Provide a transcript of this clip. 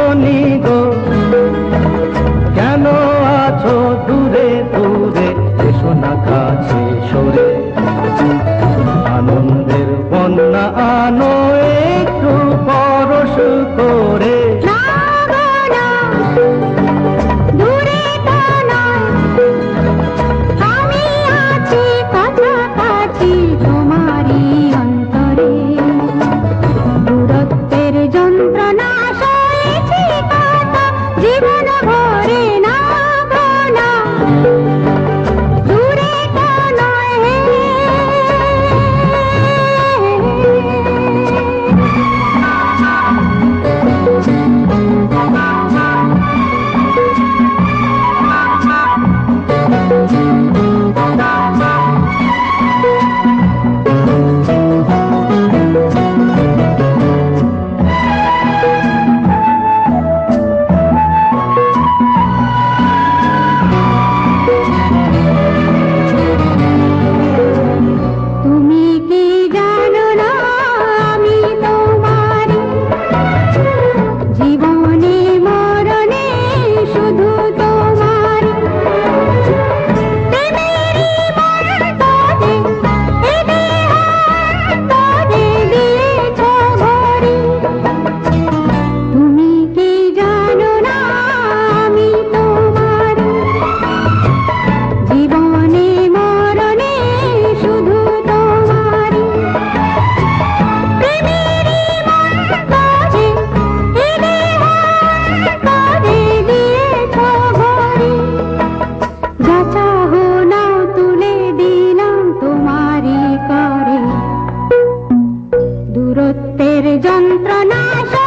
জননী কেন আছো দূরে দূরে? এসো না কাছে সরে। আনন্দের বন্যা আনো ನಾಶ